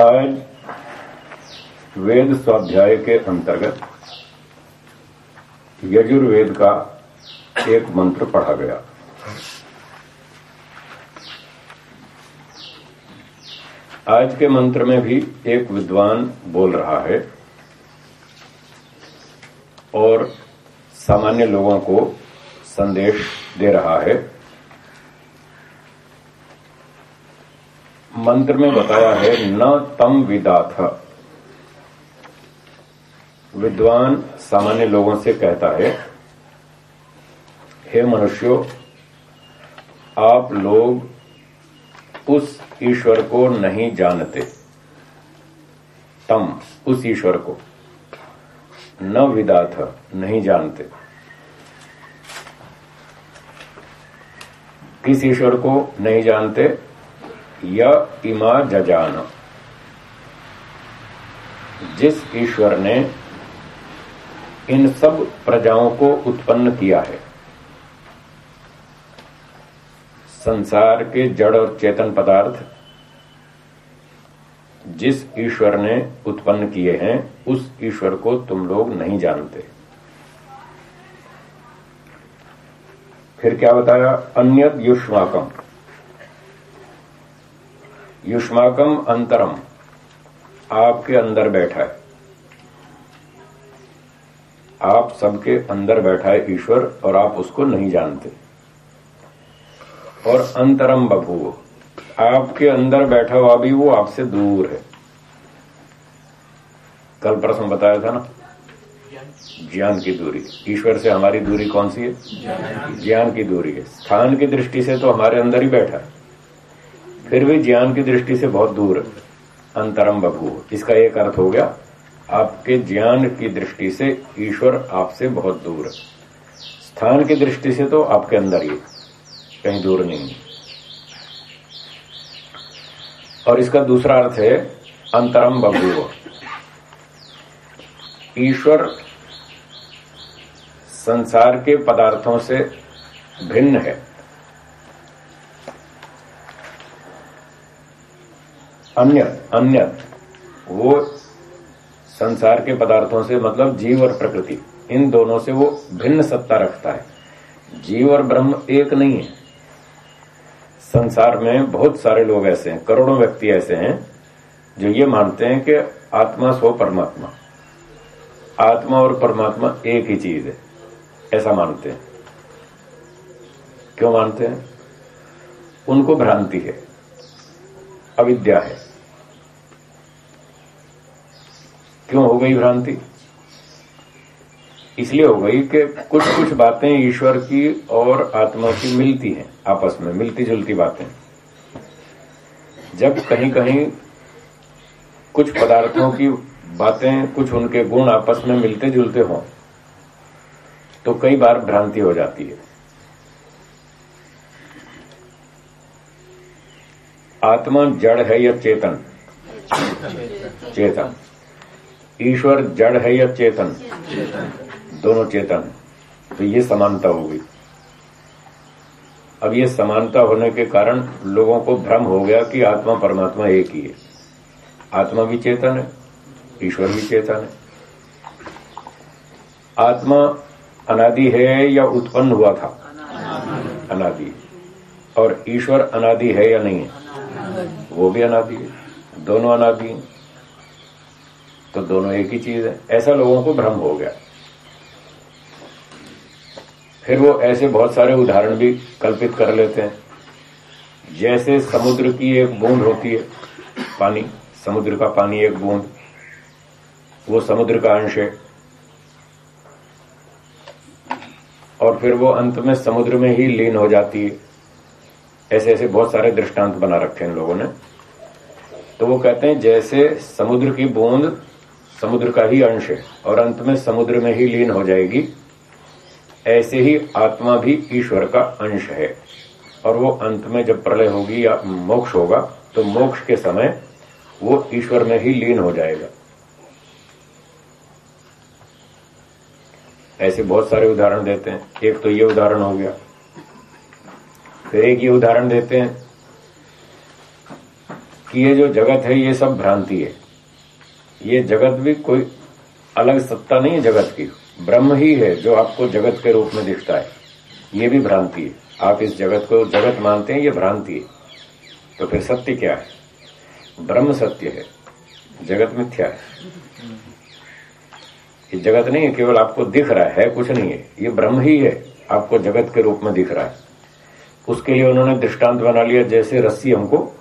आज वेद स्वाध्याय के अंतर्गत यजुर्वेद का एक मंत्र पढ़ा गया। आज के मंत्र में भी एक विद्वान बोल रहा है और सामान्य लोगों को संदेश दे रहा है। मंत्र में बताया है, न तम विदाथ। विद्वान सामान्य लोगों से कहता है, हे मनुष्यों, आप लोग उस ईश्वर को नहीं जानते। तम, उस ईश्वर को। न विदाथ, नहीं जानते। किस ईश्वर को नहीं जानते? या इमा जजान। जिस ईश्वर ने इन सब प्रजाओं को उत्पन्न किया है, संसार के जड़ और चेतन पदार्थ जिस ईश्वर ने उत्पन्न किए हैं, उस ईश्वर को तुम लोग नहीं जानते। फिर क्या बताया? अन्य युष्माकम युष्माकम अंतरम आपके अंदर बैठा है। आप सबके अंदर बैठा है ईश्वर और आप उसको नहीं जानते। और अंतरम बभू आपके अंदर बैठा हुआ भी वो आपसे दूर है। कल प्रश्न बताया था ना? ज्ञान की दूरी। ईश्वर से हमारी दूरी कौन सी है? ज्ञान की दूरी है। स्थान की दृष्टि से तो हमारे अंदर ही बैठा है। फिर भी ज्ञान की दृष्टि से बहुत दूर अंतरम बभू इसका एक अर्थ हो गया, आपके ज्ञान की दृष्टि से ईश्वर आपसे बहुत दूर। स्थान की दृष्टि से तो आपके अंदर ही, कहीं दूर नहीं। और इसका दूसरा अर्थ है अंतरम बभूव ईश्वर संसार के पदार्थों से भिन्न है। अन्य अन्य। वो संसार के पदार्थों से मतलब जीव और प्रकृति, इन दोनों से वो भिन्न सत्ता रखता है। जीव और ब्रह्म एक नहीं है। संसार में बहुत सारे लोग ऐसे हैं, करोड़ों व्यक्ति ऐसे हैं, जो ये मानते हैं कि आत्मा स्व परमात्मा। आत्मा और परमात्मा एक ही चीज़ है, ऐसा मानते हैं। क्यों मानते हैं? उनको भ्रांति है, अविद्या है। क्यों हो गई भ्रांति? इसलिए हो गई कि कुछ कुछ बातें ईश्वर की और आत्मा की मिलती हैं आपस में मिलती जुलती बातें। जब कहीं कहीं कुछ पदार्थों की बातें कुछ उनके गुण आपस में मिलते जुलते हों तो कई बार भ्रांति हो जाती है। आत्मा जड़ है या चेतन। चेतन। ईश्वर जड़ है या चेतन? दोनों चेतन। तो ये समानता होगी अब ये समानता होने के कारण लोगों को भ्रम हो गया कि आत्मा परमात्मा एक ही है। आत्मा भी चेतन है ईश्वर भी चेतन है। आत्मा अनादि है या उत्पन्न हुआ था? अनादि। और ईश्वर अनादि है या नहीं है? वो भी अनादि है। दोनों अनादि हैं। तो दोनों एक ही चीज़ है। ऐसा लोगों को भ्रम हो गया। फिर वो ऐसे बहुत सारे उदाहरण भी कल्पित कर लेते हैं। जैसे समुद्र की एक बूंद होती है, पानी, समुद्र का पानी एक बूंद, वो समुद्र का अंश है। और फिर वो अंत में समुद्र में ही लीन हो जाती है। ऐसे ऐसे बहुत सारे दृष्टांत बना रखे हैं लोगों ने। तो वो कहते हैं, जैसे समुद्र की बूंद समुद्र का ही अंश है और अंत में समुद्र में ही लीन हो जाएगी। ऐसे ही आत्मा भी ईश्वर का अंश है। और वो अंत में जब प्रलय होगी या मोक्ष होगा तो मोक्ष के समय वो ईश्वर में ही लीन हो जाएगा। ऐसे बहुत सारे उदाहरण देते हैं। एक तो ये उदाहरण हो गया। फिर एक ये उदाहरण देते हैं कि ये जो जगत है, ये सब भ्रांति है। ये जगत भी कोई अलग सत्ता नहीं है जगत की। ब्रह्म ही है जो आपको जगत के रूप में दिखता है। ये भी भ्रांति है। आप इस जगत को जगत मानते हैं ये भ्रांति है। तो फिर सत्य क्या है? ब्रह्म सत्य है। जगत मिथ्या है। ये जगत नहीं है केवल आपको दिख रहा है कुछ नहीं है। ये ब्रह्म ही है। आपको जगत के रूप में दिख रहा है। उसके लिए उन्होंने दृष्टांत बना लिया जैसे रस्सी हमको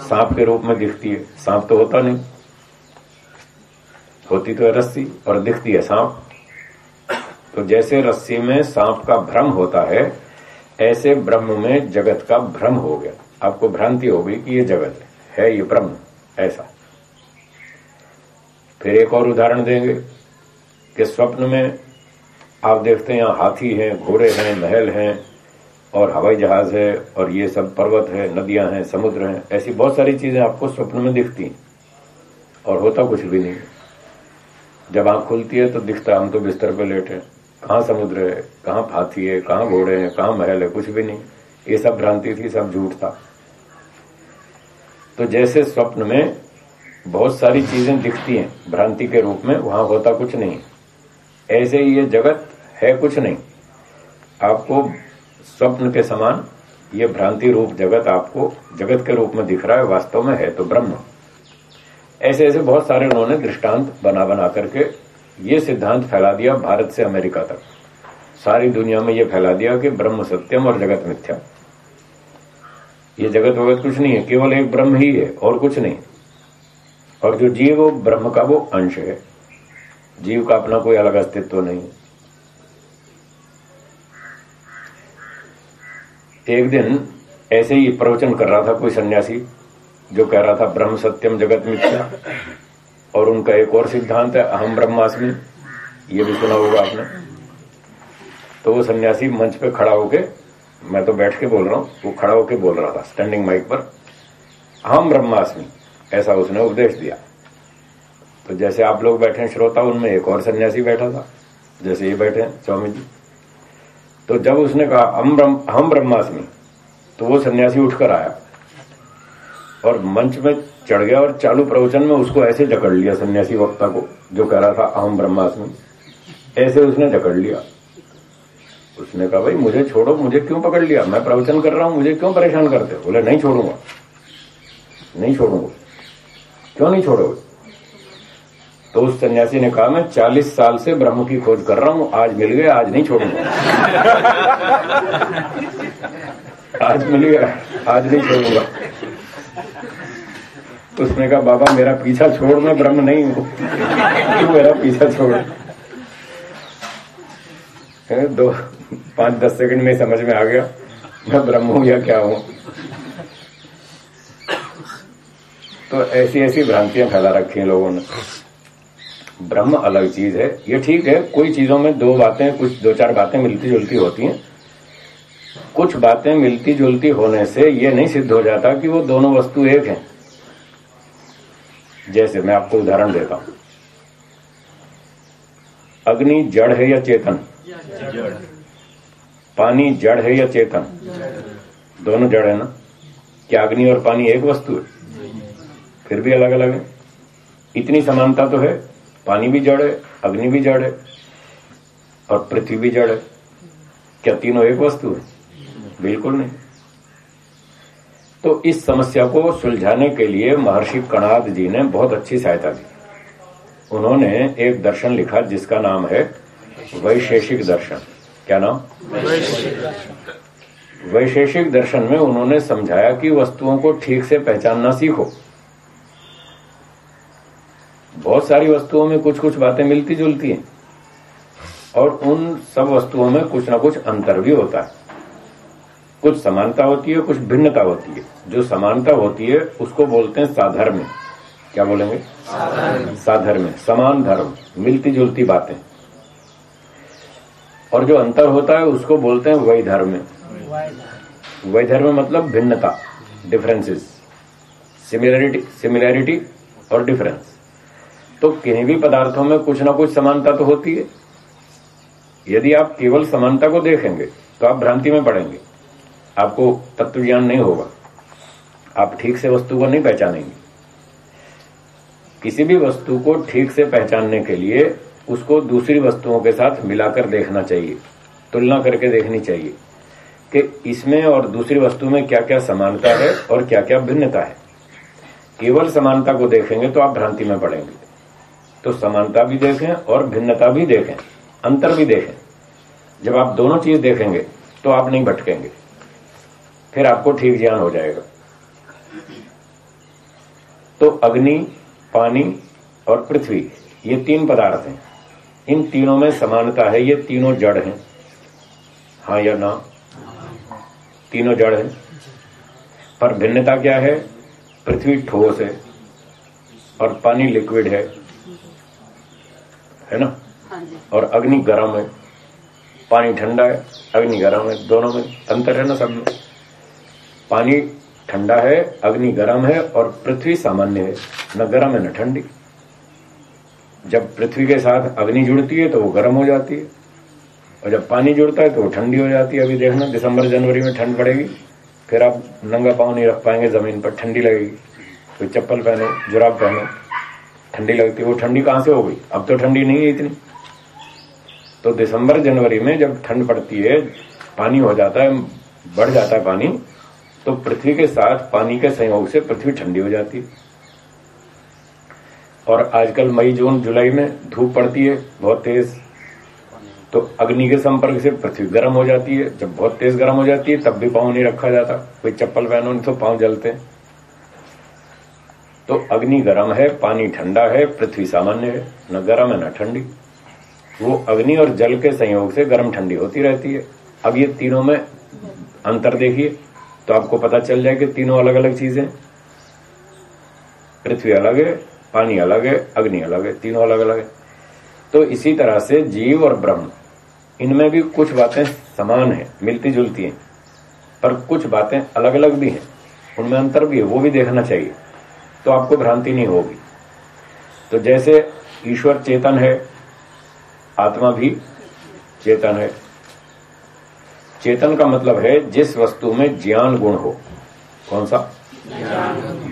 सांप के रूप में दिखती है। सांप तो होता नहीं। होती तो है रस्सी और दिखती है सांप। तो जैसे रस्सी में सांप का भ्रम होता है ऐसे ब्रह्म में जगत का भ्रम हो गया। आपको भ्रांति हो गई कि ये जगत है, ये ब्रह्म ऐसा। फिर एक और उदाहरण देंगे कि स्वप्न में आप देखते हैं हाथी हैं घोड़े हैं महल हैं और हवाई जहाज़ है और ये सब पर्वत है नदियाँ हैं समुद्र हैं ऐसी बहुत सारी चीज़ें आपको स्वप्न में दिखती हैं और होता कुछ भी नहीं। जब आँख खुलती है तो दिखता हम तो बिस्तर पे लेटे कहाँ समुद्र है? कहाँ हाथी है? कहाँ घोड़े हैं? कहाँ महल है? कुछ भी नहीं। ये सब भ्रांति थी, सब झूठ था। तो जैसे स्वप्न में बहुत सारी चीज़ें दिखती हैं, भ्रांति के रूप में, वहाँ होता कुछ नहीं ऐसे ही ये जगत है कुछ नहीं। आपको स्वप्न के समान ये भ्रांति रूप जगत आपको जगत के रूप में दिख रहा है, वास्तव में है तो ब्रह्म। ऐसे ऐसे बहुत सारे उन्होंने दृष्टांत बना बना करके ये सिद्धांत फैला दिया भारत से अमेरिका तक। सारी दुनिया में ये फैला दिया कि ब्रह्म सत्यम और जगत मिथ्या ये जगत वगत कुछ नहीं है, केवल एक ब्रह्म ही है और कुछ नहीं। और जो जीव वो ब्रह्म का वो अंश है। जीव का अपना कोई अलग अस्तित्व नहीं। एक दिन ऐसे ही प्रवचन कर रहा था कोई सन्यासी। जो कह रहा था ब्रह्म सत्यम जगत मिथ्या। और उनका एक और सिद्धांत है, अहम ब्रह्मास्मि। ये भी सुना होगा आपने। तो वो सन्यासी मंच पे खड़ा होके, मैं तो बैठ के बोल रहा हूँ, वो खड़ा होके बोल रहा था स्टैंडिंग माइक पर, अहम ब्रह्मास्मि। ऐसा उसने उपदेश दिया। तो जैसे आप लोग बैठे श्रोता, उनमें एक और सन्यासी बैठा था, जैसे ये बैठे स्वामी जी। तो जब उसने कहा हम ब्रह्मास्मि तो वो सन्यासी उठकर आया। और मंच में चढ़ गया और चालू प्रवचन में उसको ऐसे जकड़ लिया सन्यासी वक्ता को जो कह रहा था अहम ब्रह्मास्मि। ऐसे उसने जकड़ लिया। उसने कहा भाई मुझे छोड़ो मुझे क्यों पकड़ लिया? मैं प्रवचन कर रहा हूँ मुझे क्यों परेशान करते बोले नहीं छोड़ूँगा। नहीं छोड़ूँगा। क्यों नहीं छोड़ोगे? तो उस सन्यासी ने कहा मैं चालीस साल से ब्रह्म की खोज कर रहा हूँ आज मिल गया आज नहीं छोड़ूँगा। आज मिल गया आज नहीं छोड़ूँगा। उसने कहा, बाबा, मेरा पीछा छोड़, मैं ब्रह्म नहीं हूँ। तू मेरा पीछा छोड़। दो, पाँच, दस सेकंड में समझ में आ गया, मैं ब्रह्म हूँ या क्या हूँ? तो ऐसी ऐसी भ्रांतियाँ फैला रखी हैं लोगों ने। ब्रह्म अलग चीज़ है। ये ठीक है, कोई चीज़ों में दो बातें, कुछ, दो, चार बातें मिलती जुलती होती हैं। कुछ बातें मिलती जुलती होने से ये नहीं सिद्ध हो जाता कि वो दोनों वस्तु एक हैं। जैसे मैं आपको उदाहरण देता हूँ। अग्नि, जड़ है या चेतन? पानी, जड़ है या चेतन? दोनों जड़ है ना? क्या अग्नि और पानी एक वस्तु है? फिर भी अलग अलग है। इतनी समानता तो है। पानी भी जड़ है, अग्नि भी जड़ है, और पृथ्वी भी जड़ है। क्या तीनों एक वस्तु है? बिल्कुल नहीं। तो इस समस्या को सुलझाने के लिए महर्षि कणाद जी ने बहुत अच्छी सहायता दी। उन्होंने एक दर्शन लिखा जिसका नाम है वैशेषिक दर्शन। क्या नाम? वैशेषिक दर्शन में उन्होंने समझाया कि वस्तुओं को ठीक से पहचानना सीखो। बहुत सारी वस्तुओं में कुछ कुछ बातें मिलती जुलती हैं और उन सब वस्तुओं में कुछ ना कुछ अंतर भी होता है। कुछ समानता होती है कुछ भिन्नता होती है। जो समानता होती है उसको बोलते हैं साधर्म क्या बोलेंगे? साधर्म समान धर्म मिलती जुलती बातें। और जो अंतर होता है उसको बोलते हैं वैधर्म वैधर्म मतलब भिन्नता डिफरेंसेस सिमिलरिटी सिमिलैरिटी और डिफरेंस तो किन्हीं भी पदार्थों में कुछ ना कुछ समानता तो होती है। यदि आप केवल समानता को देखेंगे तो आप भ्रांति में पड़ेंगे। आपको तत्व ज्ञान नहीं होगा। आप ठीक से वस्तु को नहीं पहचानेंगे। किसी भी वस्तु को ठीक से पहचानने के लिए उसको दूसरी वस्तुओं के साथ मिलाकर देखना चाहिए, तुलना करके देखनी चाहिए कि इसमें और दूसरी वस्तु में क्या क्या समानता है और क्या क्या भिन्नता है। केवल समानता को देखेंगे तो आप भ्रांति में पड़ेंगे। तो समानता भी देखें और भिन्नता भी देखें, अंतर भी देखें। जब आप दोनों चीज़ देखेंगे तो आप नहीं भटकेंगे। फिर आपको ठीक ज्ञान हो जाएगा। तो अग्नि पानी और पृथ्वी ये तीन पदार्थ हैं। इन तीनों में समानता है ये तीनों जड़ हैं। हाँ या ना? तीनों जड़ हैं। पर भिन्नता क्या है? पृथ्वी ठोस है और पानी लिक्विड है। है ना? हाँ और अग्नि गर्म है पानी ठंडा है अग्नि गर्म है दोनों में अंतर है ना सब में? पानी ठंडा है, अग्नि गर्म है और पृथ्वी सामान्य है। न गर्म है, न ठंडी। जब पृथ्वी के साथ अग्नि जुड़ती है तो वो गर्म हो जाती है। और जब पानी जुड़ता है तो वो ठंडी हो जाती है। अभी देखना, दिसंबर, जनवरी में ठंड पड़ेगी। फिर आप नंगा पाँव नहीं रख पाएँगे, ज़मीन पर ठंडी लगेगी। कोई चप्पल पहनो, जुराब पहनो, ठंडी लगती है। वो ठंडी कहाँ से हो गई? अब तो ठंडी नहीं है इतनी। तो दिसंबर, जनवरी में जब ठंड पड़ती है, पानी हो जाता है, बढ़ जाता है पानी। तो पृथ्वी के साथ पानी के संयोग से पृथ्वी ठंडी हो जाती है। और आजकल मई, जून, जुलाई में धूप पड़ती है, बहुत तेज। तो अग्नि के संपर्क से पृथ्वी गर्म हो जाती है। जब बहुत तेज गर्म हो जाती है, तब भी पाँव नहीं रखा जाता। कोई चप्पल पहनो नहीं तो पाँव जलते। हैं तो अग्नि गर्म है, पानी ठंडा है, पृथ्वी सामान्य है। न गर्म है न ठंडी। वो अग्नि और जल के संयोग से गर्म ठंडी होती रहती है। अब ये तीनों में अंतर देखिए। तो आपको पता चल जाए कि तीनों अलग अलग चीज़ें पृथ्वी अलग है, पानी अलग है, अग्नि अलग है, तीनों अलग अलग है। तो इसी तरह से जीव और ब्रह्म, इनमें भी कुछ बातें समान है मिलती जुलती हैं, पर कुछ बातें अलग अलग भी हैं। उनमें अंतर भी है, वो भी देखना चाहिए तो आपको भ्रांति नहीं होगी। तो जैसे ईश्वर चेतन है, आत्मा भी चेतन है। चेतन का मतलब है जिस वस्तु में ज्ञान गुण हो। कौन सा?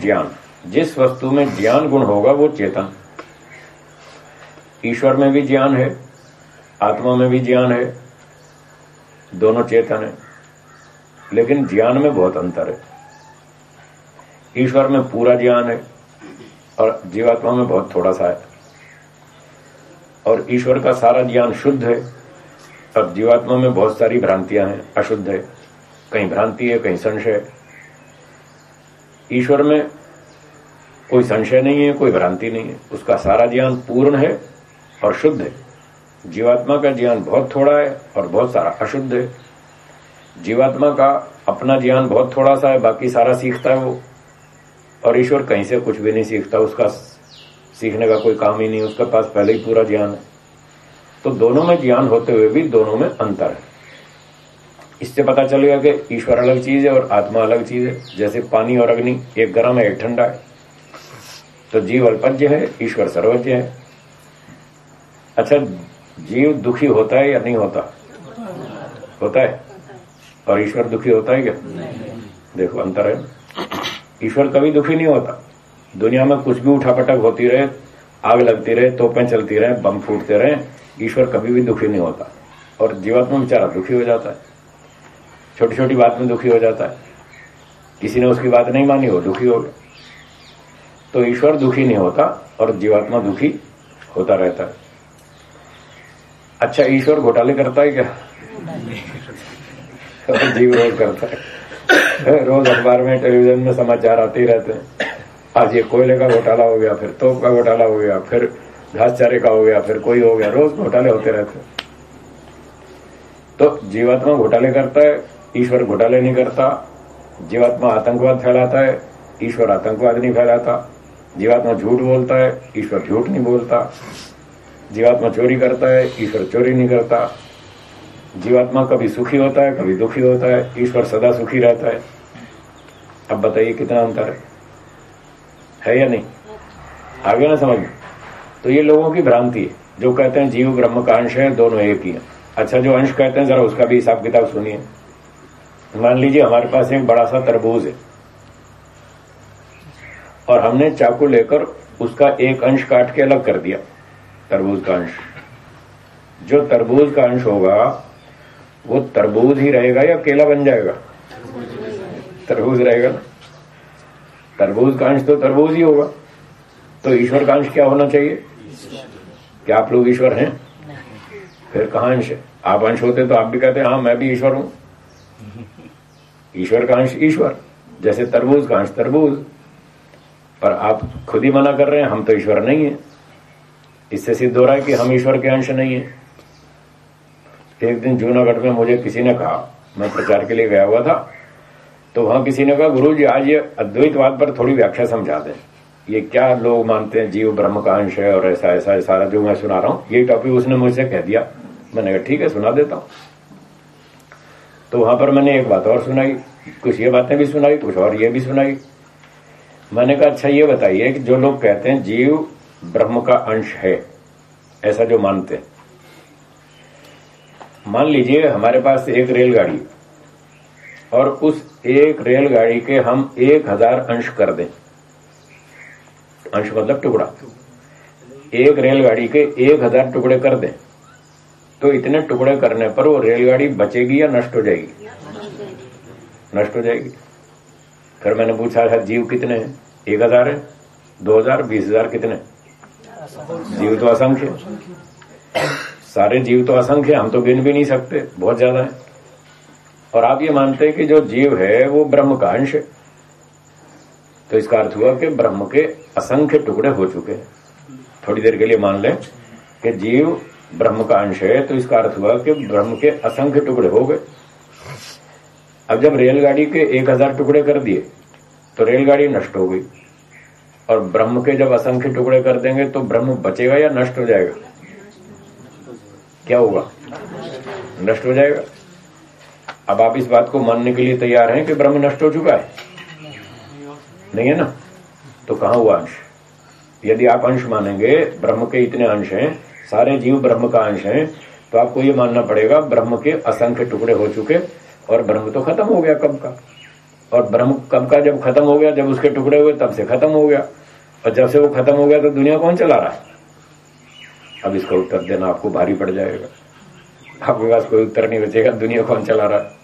ज्ञान। जिस वस्तु में ज्ञान गुण होगा वो चेतन। ईश्वर में भी ज्ञान है, आत्मा में भी ज्ञान है, दोनों चेतन है। लेकिन ज्ञान में बहुत अंतर है। ईश्वर में पूरा ज्ञान है और जीवात्मा में बहुत थोड़ा सा है। और ईश्वर का सारा ज्ञान शुद्ध है। और जीवात्मा में बहुत सारी भ्रांतियाँ हैं, अशुद्ध है। कहीं भ्रांति है, कहीं संशय ईश्वर में कोई संशय नहीं है, कोई भ्रांति नहीं है। उसका सारा ज्ञान पूर्ण है और शुद्ध है। जीवात्मा का ज्ञान बहुत थोड़ा है और बहुत सारा अशुद्ध है। जीवात्मा का अपना ज्ञान बहुत थोड़ा सा है, बाकी सारा सीखता है वो। और ईश्वर कहीं से कुछ भी नहीं सीखता, उसका सीखने का कोई काम ही नहीं उसके पास पहले ही पूरा ज्ञान है। तो दोनों में ज्ञान होते हुए भी दोनों में अंतर है। इससे पता चलेगा कि ईश्वर अलग चीज़ है और आत्मा अलग चीज़ है। जैसे पानी और अग्नि, एक गर्म है, एक ठंडा है। तो जीव अल्पज्ञ है, ईश्वर सर्वज्ञ है। अच्छा जीव दुखी होता है या नहीं होता? होता है। और ईश्वर दुखी होता है क्या? देखो, अंतर है। ईश्वर कभी दुखी नहीं होता। दुनिया में कुछ भी उठापटक होती रहे, आग लगती रहे, तोपें चलती रहे, बम फूटते रहे ईश्वर कभी भी दुखी नहीं होता। और जीवात्मा बेचारा दुखी हो जाता है। छोटी छोटी बात में दुखी हो जाता है। किसी ने उसकी बात नहीं मानी हो दुखी हो गया। तो ईश्वर दुखी नहीं होता और जीवात्मा दुखी होता रहता है। अच्छा ईश्वर घोटाले करता है क्या? जीव रोज करता है। रोज अखबार में, टेलीविज़न में समाचार आते ही रहते हैं। आज ये कोयले का घोटाला हो गया, फिर तोप का घोटाला हो गया, फिर घास चारे का हो गया, फिर कोई हो गया, रोज घोटाले होते रहते तो जीवात्मा घोटाले करता है, ईश्वर घोटाले नहीं करता, जीवात्मा आतंकवाद फैलाता है, ईश्वर आतंकवाद नहीं फैलाता, जीवात्मा झूठ बोलता है, ईश्वर झूठ नहीं बोलता, जीवात्मा चोरी करता है, ईश्वर चोरी नहीं करता। जीवात्मा कभी सुखी होता है, कभी दुखी होता है, ईश्वर सदा सुखी रहता है। अब बताइए कितना अंतर है? है या नहीं? आगे ना समझ तो ये लोगों की भ्रांति है। जो कहते हैं जीव, ब्रह्म का अंश है, दोनों एक ही है। अच्छा जो अंश कहते हैं, जरा उसका भी हिसाब किताब सुनिए। मान लीजिए, हमारे पास एक बड़ा सा तरबूज है। और हमने चाकू लेकर उसका एक अंश काट के अलग कर दिया, तरबूज का अंश। जो तरबूज का अंश होगा, वो तरबूज ही रहेगा या केला बन जाएगा? तरबूज रहेगा ना। तरबूज का अंश तो तरबूज ही होगा। तो ईश्वर का अंश क्या होना चाहिए? क्या आप लोग ईश्वर हैं? फिर कहा अंश? आप अंश होते तो आप भी कहते हाँ मैं भी ईश्वर हूँ। ईश्वर का अंश ईश्वर, जैसे तरबूज का अंश तरबूज। पर आप खुद ही मना कर रहे हैं, हम तो ईश्वर नहीं है। इससे सिद्ध हो रहा है कि हम ईश्वर के अंश नहीं है। एक दिन जूनागढ़ में मुझे किसी ने कहा, मैं प्रचार के लिए गया हुआ था तो वहाँ किसी ने कहा गुरु जी आज ये अद्वैतवाद पर थोड़ी व्याख्या समझा दें। ये क्या लोग मानते हैं जीव ब्रह्म का अंश है और ऐसा ऐसा सारा जो मैं सुना रहा हूँ। ये टॉपिक उसने मुझसे कह दिया। मैंने कहा, ठीक है, सुना देता हूँ। तो वहाँ पर मैंने एक बात और सुनाई, कुछ ये बातें भी सुनाई, कुछ और ये भी सुनाई। मैंने कहा अच्छा ये बताइए कि जो लोग कहते हैं जीव ब्रह्म का अंश है, ऐसा जो मानते हैं? मान लीजिए हमारे पास एक रेलगाड़ी और उस एक रेलगाड़ी के हम एक हज़ार अंश कर दें। अंश मतलब टुकड़ा। एक रेलगाड़ी के एक हज़ार टुकड़े कर दें। तो इतने टुकड़े करने पर वो रेलगाड़ी बचेगी या नष्ट हो जाएगी? नष्ट हो जाएगी। फिर मैंने पूछा था जीव कितने हैं? एक हज़ार है? दो हज़ार? बीस हज़ार कितने जीव तो असंख्य सारे जीव तो असंख्य हम तो गिन भी नहीं सकते, बहुत ज़्यादा है। और आप ये मानते हैं कि जो जीव है, वो ब्रह्म का अंश है। तो इसका अर्थ हुआ कि ब्रह्म के असंख्य टुकड़े हो चुके हैं। थोड़ी देर के लिए मान लें कि जीव ब्रह्म का अंश है तो इसका अर्थ हुआ कि ब्रह्म के असंख्य टुकड़े हो गए। अब जब रेलगाड़ी के एक हज़ार टुकड़े कर दिए तो रेलगाड़ी नष्ट हो गई। और ब्रह्म के जब असंख्य टुकड़े कर देंगे तो ब्रह्म बचेगा या नष्ट हो जाएगा? क्या होगा? नष्ट हो जाएगा। अब आप इस बात को मानने के लिए तैयार हैं कि ब्रह्म नष्ट हो चुका है? नहीं है ना? तो कहा हुआ अंश? यदि आप अंश मानेंगे ब्रह्म के इतने अंश हैं सारे जीव ब्रह्म का अंश हैं तो आपको ये मानना पड़ेगा ब्रह्म के असंख्य टुकड़े हो चुके और ब्रह्म तो खत्म हो गया कब का। और ब्रह्म कब का जब खत्म हो गया जब उसके टुकड़े हुए तब से खत्म हो गया। और जब से वो खत्म हो गया तो दुनिया कौन चला रहा है? अब इसका उत्तर देना आपको भारी पड़ जाएगा। आपके पास कोई उत्तर नहीं बचेगा दुनिया कौन चला रहा है?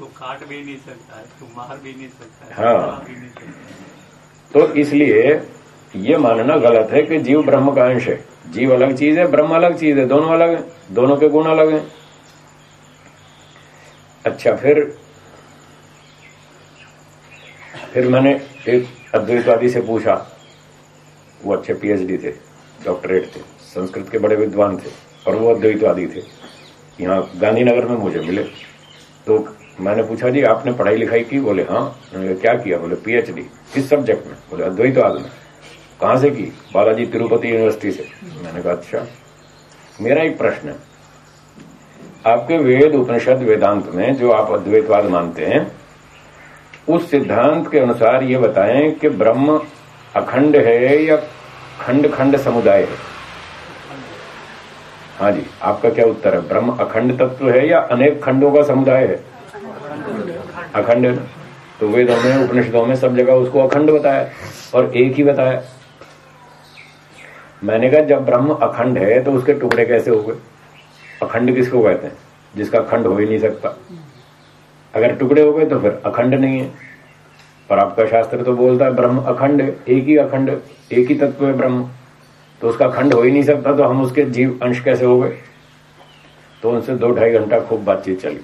काट भी नहीं सकता है मार भी नहीं सकता हाँ। तो इसलिए ये मानना गलत है कि जीव ब्रह्म का अंश है। जीव अलग चीज़ है, ब्रह्म अलग चीज़ है, दोनों अलग है, दोनों के गुण अलग हैं। अच्छा फिर फिर मैंने एक अद्वैतवादी से पूछा। वो अच्छे पीएचडी थे डॉक्टरेट थे, संस्कृत के बड़े विद्वान थे, और वो अद्वैतवादी थे। यहाँ गांधीनगर में मुझे मिले। तो मैंने पूछा, जी, आपने पढ़ाई लिखाई की? बोले हाँ। क्या किया? बोले, पीएचडी। किस सब्जेक्ट में? बोले अद्वैतवाद में कहा से की? बालाजी तिरुपति यूनिवर्सिटी से। मैंने कहा अच्छा। मेरा एक प्रश्न है। आपके वेद उपनिषद वेदांत में जो आप अद्वैतवाद मानते हैं, उस सिद्धांत के अनुसार ये बताएँ कि ब्रह्म अखंड है या खंड खंड समुदाय है? हाँ जी, आपका क्या उत्तर है? ब्रह्म अखंड तत्व है या अनेक खंडों का समुदाय है? अखंड है ना? तो वेदों में उपनिषदों में सब जगह उसको अखंड बताया और एक ही बताया। मैंने कहा, जब ब्रह्म अखंड है तो उसके टुकड़े कैसे हो गए? अखंड किसको कहते हैं? जिसका खंड हो ही नहीं सकता। अगर टुकड़े हो गए तो फिर अखंड नहीं है। पर आपका शास्त्र तो बोलता है, ब्रह्म अखंड, एक ही अखंड, एक ही तत्व है ब्रह्म। तो उसका खंड हो ही नहीं सकता तो हम उसके जीव अंश कैसे हो गए? तो उनसे दो ढाई घंटा खूब बातचीत चली।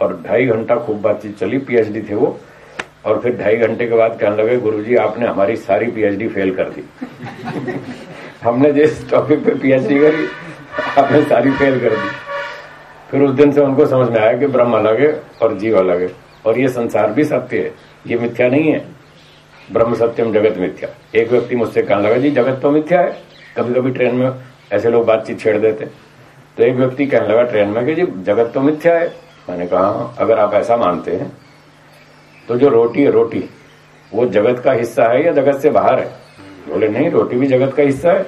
और ढाई घंटा खूब बातचीत चली पीएचडी थे वो। और फिर ढाई घंटे के बाद कहने लगे, गुरुजी, आपने हमारी सारी पीएचडी फेल कर दी। हमने जिस टॉपिक पे पीएचडी करी, आपने सारी फेल कर दी। फिर उस दिन से उनको समझ में आया कि ब्रह्म अलग है और जीव अलग है। और ये संसार भी सत्य है। ये मिथ्या नहीं है। ब्रह्म सत्यम, जगत मिथ्या। एक व्यक्ति मुझसे कहने लगा, जी, जगत तो मिथ्या है। कभी कभी ट्रेन में ऐसे लोग बातचीत छेड़ देते तो एक व्यक्ति कहने लगा ट्रेन में कि, जी, जगत तो मिथ्या है। मैंने कहा अगर आप ऐसा मानते हैं तो जो रोटी है रोटी वो जगत का हिस्सा है या जगत से बाहर है? बोले नहीं रोटी भी जगत का हिस्सा है।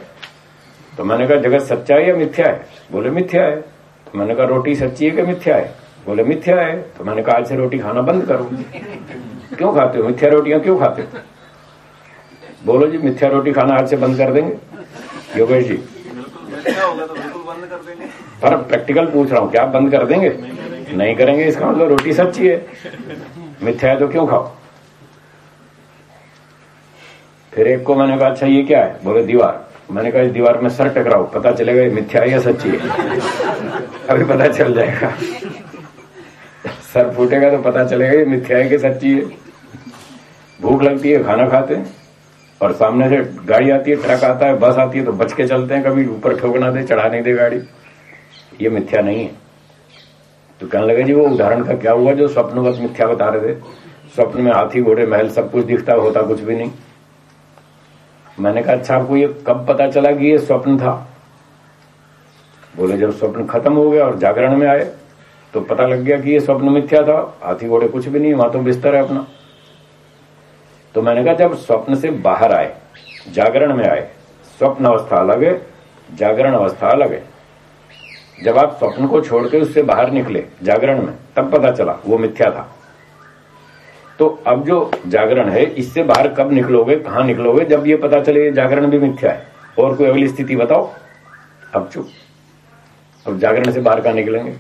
तो मैंने कहा जगत सच्चा है या मिथ्या है? बोले मिथ्या है। तो मैंने कहा रोटी सच्ची है कि मिथ्या है? बोले मिथ्या है। तो मैंने कहा आज से रोटी खाना बंद करो। क्यों खाते हो? मिथ्या रोटियाँ क्यों खाते हो? बोलो जी मिथ्या रोटी खाना आज से बंद कर देंगे। योगेश जी। तो बिल्कुल बंद कर देंगे। पर प्रैक्टिकल पूछ रहा हूँ क्या आप बंद कर देंगे? नहीं करेंगे, इसका मतलब रोटी सच्ची है। मिथ्या है तो क्यों खाओ? फिर एक को मैंने कहा अच्छा ये क्या है? बोले, दीवार। मैंने कहा, इस दीवार में सर टकराओ, पता चलेगा ये मिथ्या है या सच्ची है। अभी पता चल जाएगा। सर फूटेगा तो पता चलेगा ये मिथ्या है कि सच्ची है। भूख लगती है, खाना खाते हैं और सामने से गाड़ी आती है, ट्रक आता है, बस आती है तो बच के चलते हैं, कभी ऊपर ठोक ना दे, चढ़ा नहीं दे गाड़ी। ये मिथ्या नहीं है। तो कहने लगे, जी, वो उदाहरण का क्या हुआ जो स्वप्नवत मिथ्या बता रहे थे? स्वप्न में हाथी, घोड़े, महल सब कुछ दिखता, होता कुछ भी नहीं। मैंने कहा अच्छा आपको ये कब पता चला कि ये स्वप्न था? बोले, जब स्वप्न खत्म हो गया और जागरण में आए तो पता लग गया कि ये स्वप्न मिथ्या था, हाथी, घोड़े कुछ भी नहीं, वहाँ तो बिस्तर है अपना। तो मैंने कहा, जब स्वप्न से बाहर आए, जागरण में आए, स्वप्न अवस्था अलग है, जागरण अवस्था अलग है। जब आप स्वप्न को छोड़ के उससे बाहर निकले जागरण में तब पता चला वो मिथ्या था। तो अब जो जागरण है इससे बाहर कब निकलोगे कहाँ निकलोगे जब ये पता चले जागरण भी मिथ्या है? और कोई अगली स्थिति बताओ? अब चुप। अब जागरण से बाहर कहाँ निकलेंगे?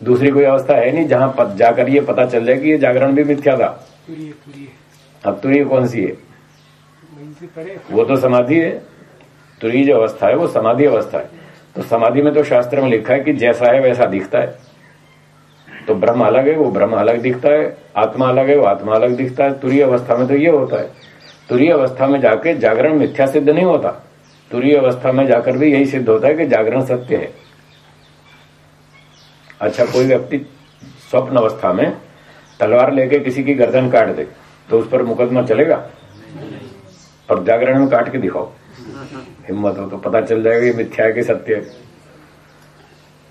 दूसरी कोई अवस्था है नहीं जहाँ जाकर ये पता चल जाए कि ये जागरण भी मिथ्या था। अब तुरी कौन सी है। वो तो समाधि है। तुरी जो अवस्था है वो समाधि अवस्था है। तो समाधि में तो शास्त्र में लिखा है कि जैसा है वैसा दिखता है। तो ब्रह्म अलग है, वो ब्रह्म अलग दिखता है, आत्मा अलग है, वो आत्मा अलग दिखता है। तुरीय अवस्था में तो ये होता है। तुरीय अवस्था में जाके जागरण मिथ्या सिद्ध नहीं होता। तुरीय अवस्था में जाकर भी यही सिद्ध होता है कि जागरण सत्य है। अच्छा कोई व्यक्ति स्वप्न अवस्था में तलवार लेके किसी की गर्दन काट दे तो उस पर मुकदमा चलेगा? और जागरण में काट के दिखाओ। हिम्मत हो तो पता चल जाएगा ये मिथ्या है कि सत्य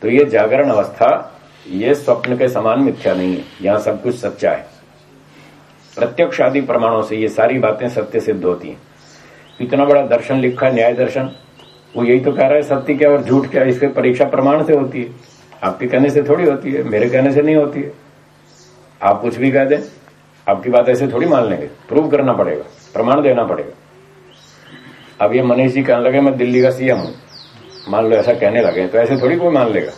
तो ये जागरण अवस्था, ये स्वप्न के समान मिथ्या नहीं है। यहाँ सब कुछ सच्चा है। प्रत्यक्ष आदि प्रमाणों से ये सारी बातें सत्य सिद्ध होती हैं। इतना बड़ा दर्शन लिखा न्याय दर्शन। वो यही तो कह रहा है, सत्य क्या और झूठ क्या? इसके परीक्षा प्रमाण से होती है। आपके कहने से थोड़ी होती है, मेरे कहने से नहीं होती है। आप कुछ भी कह दें, आपकी बात ऐसे थोड़ी मान लेंगे। प्रूव करना पड़ेगा, प्रमाण देना पड़ेगा। अब ये मनीष जी कहने लगे, मैं दिल्ली का सीएम हूँ। मान लो ऐसा कहने लगे तो ऐसे थोड़ी कोई मान लेगा।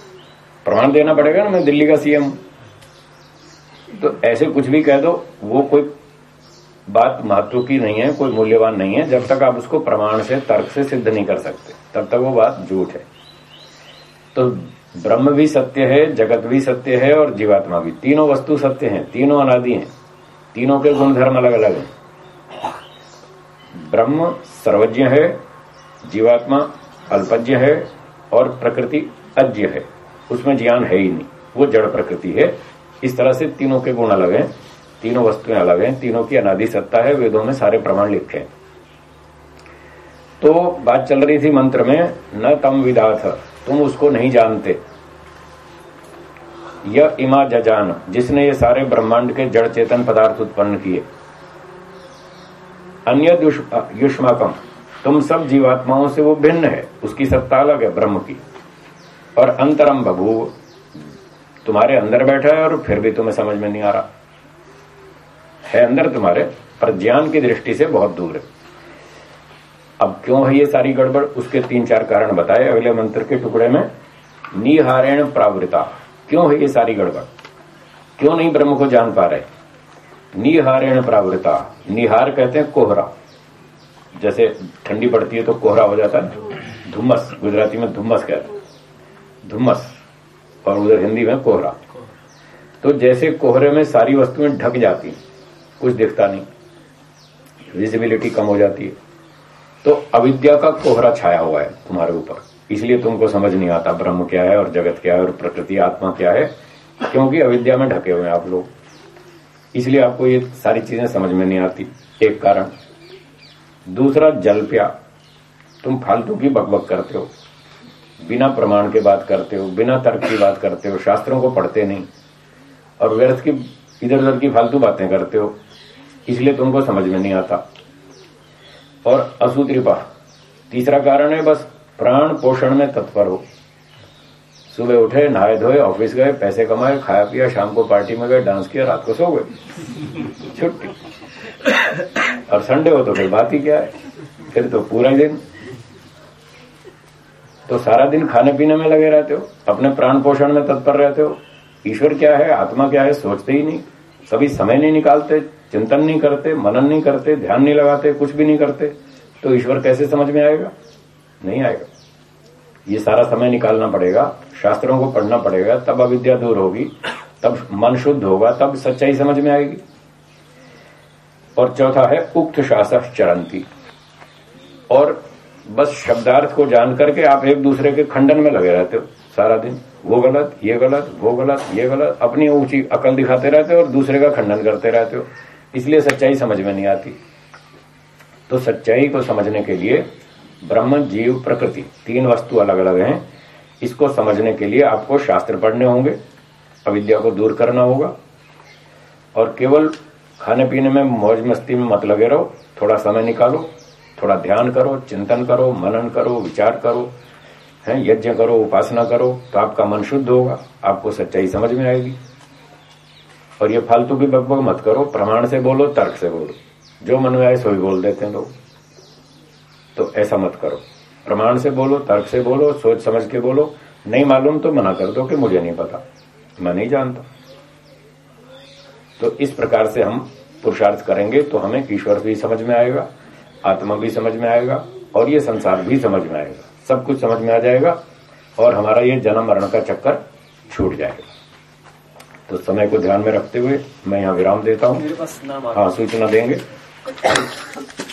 प्रमाण देना पड़ेगा ना, मैं दिल्ली का सीएम तो ऐसे कुछ भी कह दो, वो कोई बात महत्व की नहीं है, कोई मूल्यवान नहीं है, जब तक आप उसको प्रमाण से, तर्क से सिद्ध नहीं कर सकते, तब तक वो बात झूठ है। तो ब्रह्म भी सत्य है, जगत भी सत्य है और जीवात्मा भी। तीनों वस्तु सत्य हैं, तीनों अनादि हैं, तीनों के गुण धर्म अलग अलग हैं। ब्रह्म सर्वज्ञ है, जीवात्मा अल्पज्ञ है और प्रकृति अज्ञ है। उसमें ज्ञान है ही नहीं। वो जड़ प्रकृति है। इस तरह से तीनों के गुण अलग हैं, तीनों वस्तुएँ अलग हैं, तीनों की अनादि सत्ता है, वेदों में सारे प्रमाण लिखे हैं। तो बात चल रही थी मंत्र में, न तम विदाथ, तुम उसको नहीं जानते। यह इमा जजान, जिसने ये सारे ब्रह्मांड के जड़ चेतन पदार्थ उत्पन्न किए। अन्य युष्माकम। तुम सब जीवात्माओं से वो भिन्न है। उसकी सत्ता अलग है ब्रह्म की। और अंतरम बभू तुम्हारे अंदर बैठा है और फिर भी तुम्हें समझ में नहीं आ रहा। है अंदर तुम्हारे, पर ज्ञान की दृष्टि से बहुत दूर है। अब क्यों है ये सारी गड़बड़? उसके तीन चार कारण बताए अगले मंत्र के टुकड़े में। निहारेण प्रावृता। क्यों है ये सारी गड़बड़? क्यों नहीं ब्रह्म को जान पा रहे? निहारेण प्रावृता। निहार कहते हैं कोहरा। जैसे ठंडी पड़ती है तो कोहरा हो जाता है। धुम्मस, गुजराती में धुम्मस कहते हैं। धुम्मस, और उधर हिंदी में कोहरा। तो जैसे कोहरे में सारी वस्तुएँ ढक जाती कुछ दिखता नहीं। विजिबिलिटी कम हो जाती है। तो अविद्या का कोहरा छाया हुआ है तुम्हारे ऊपर। इसलिए तुमको समझ नहीं आता ब्रह्म क्या है और जगत क्या है और प्रकृति आत्मा क्या है, क्योंकि अविद्या में ढके हुए हैं आप लोग। इसलिए आपको ये सारी चीज़ें समझ में नहीं आती। एक कारण, दूसरा जल प्या तुम फालतू की बकबक करते हो। बिना प्रमाण के बात करते हो, बिना तर्क की बात करते हो, शास्त्रों को पढ़ते नहीं। और व्यर्थ की इधर उधर की फालतू बातें करते हो। इसलिए तुमको समझ में नहीं आता। और असूत्रिपा तीसरा कारण है बस प्राण पोषण में तत्पर हो। सुबह उठे, नहाए धोए, ऑफ़िस गए, पैसे कमाए, खाया पिया, शाम को पार्टी में गए, डांस किया, रात को सो गए। छुट्टी। और संडे हो तो फिर बात ही क्या है? फिर तो पूरा दिन। तो सारा दिन खाने पीने में लगे रहते हो, अपने प्राण पोषण में तत्पर रहते हो। ईश्वर क्या है, आत्मा क्या है, सोचते ही नहीं। कभी समय नहीं निकालते, चिंतन नहीं करते, मनन नहीं करते, ध्यान नहीं लगाते, कुछ भी नहीं करते। तो ईश्वर कैसे समझ में आएगा? नहीं आएगा। ये सारा समय निकालना पड़ेगा, शास्त्रों को पढ़ना पड़ेगा, तब अविद्या दूर होगी, तब मन शुद्ध होगा, तब सच्चाई समझ में आएगी। और चौथा है, उक्त शासक चरंती। और बस शब्दार्थ को जान करके आप एक दूसरे के खंडन में लगे रहते हो, सारा दिन। वो गलत, ये गलत, वो गलत, ये गलत, अपनी ऊँची अकल दिखाते रहते हो और दूसरे का खंडन करते रहते हो। इसलिए सच्चाई समझ में नहीं आती। तो सच्चाई को समझने के लिए ब्रह्म जीव, प्रकृति, तीन वस्तु अलग अलग हैं। इसको समझने के लिए आपको शास्त्र पढ़ने होंगे, अविद्या को दूर करना होगा। और केवल खाने पीने में मौज मस्ती में मत लगे रहो, थोड़ा समय निकालो, थोड़ा ध्यान करो, चिंतन करो, मनन करो, विचार करो, है, यज्ञ करो, उपासना करो तो आपका मन शुद्ध होगा, आपको सच्चाई समझ में आएगी। और ये फालतू की बकबक मत करो, प्रमाण से बोलो, तर्क से बोलो। जो मन में आए सो बोल देते हैं लोग। तो ऐसा मत करो। प्रमाण से बोलो तर्क से बोलो सोच समझ के बोलो। नहीं मालूम तो मना कर दो कि मुझे नहीं पता। मैं नहीं जानता। तो इस प्रकार से हम पुरुषार्थ करेंगे तो हमें ईश्वर भी समझ में आएगा आत्मा भी समझ में आएगा और ये संसार भी समझ में आएगा। सब कुछ समझ में आ जाएगा और हमारा ये जन्म मरण का चक्कर छूट जाएगा। तो समय को ध्यान में रखते हुए मैं यहाँ विराम देता हूँ। हाँ सूचना देंगे।